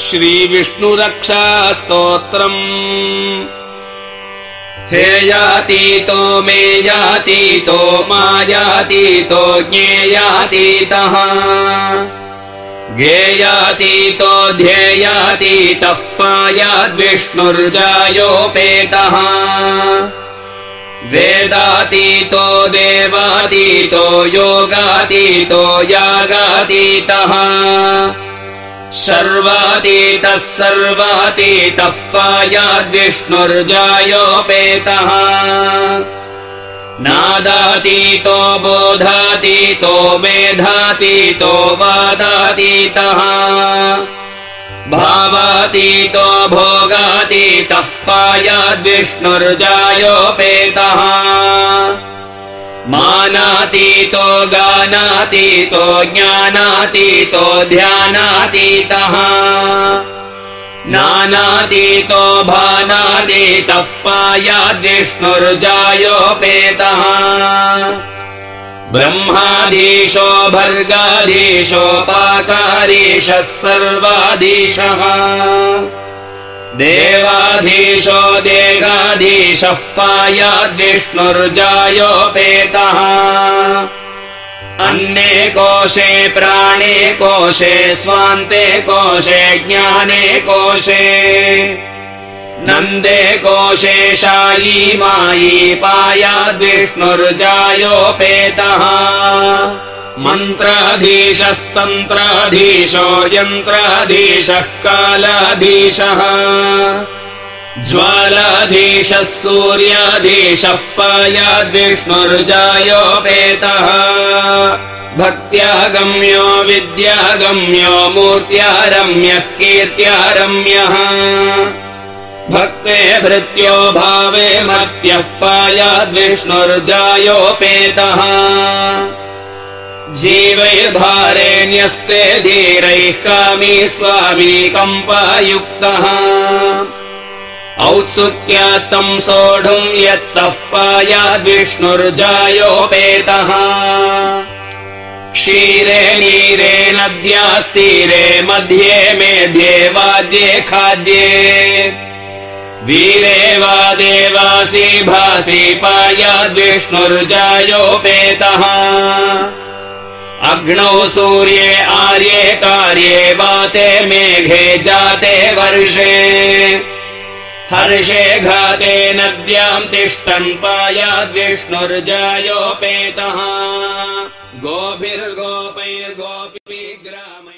श्रीविष्णुरक्षास्तोत्रम्। हेयातीतो मेयातीतो मायातीतो ज्ञेयातीतः ज्ञेयातीतो ध्येयातीतः पायाद्विष्णुर्जायोपेतः। वेदातीतो देवातीतो योगातीतो यागातीतः सर्वातीतः सर्वातीतः पायाद्विष्णुर्जायोपेतः। नादातीतो बोधातीतो मेधातीतो वादातीतः। भावातीतो भोगातीतः पायाद्विष्णुर्जायोपेतः मानातीतो गानातीतो ज्ञानातीतो ध्यानातीतः। नानातीतो भानातीतः पायाद्विष्णुर्जायोपेतः। ब्रह्माधीशो भर्गाधीशोपाकारीशः सर्वाधीशः देवाधीशो देहाधीशः पायाद्विष्णुर्जायोपेतः। अन्ने कोशे प्राणे कोशे स्वान्ते कोशे ज्ञाने कोशे। नन्दे कोशे शायी मायी पायाद्विष्णुर्जायोपेतः मन्त्राधीशस्तन्त्राधीशो यन्त्राधीशः कालाधीशः। ज्वालाधीशः सूर्याधीशः पायाद्विष्णुर्जायोपेतः। भक्त्यागम्यो विद्यागम्यो मूर्त्यारम्यः कीर्त्यारम्यः। भक्ते भृत्यो भावे मत्यः पायाद्विष्णुर्जायोपेतः जीवैर्भारे न्यस्ते धीरैः कामी स्वामी कम्पायुक्तः। औत्सुक्यात्तम् सोढुम् यत्तः पायाद्विष्णुर्जायोपेतः क्षीरे नीरे नद्यास्तीरे मध्ये मेध्ये वाद्ये खाद्ये। वीरे वा देवासि भासि पायाद्विष्णुर्जायोपेतः अग्नौ सूर्ये आर्ये कार्ये वाते मेघे जाते वर्षे। हर्षे घाते नद्याम् तिष्ठन् पायाद्विष्णुर्जायोपेतः गोभिर्गोपैर्गोपी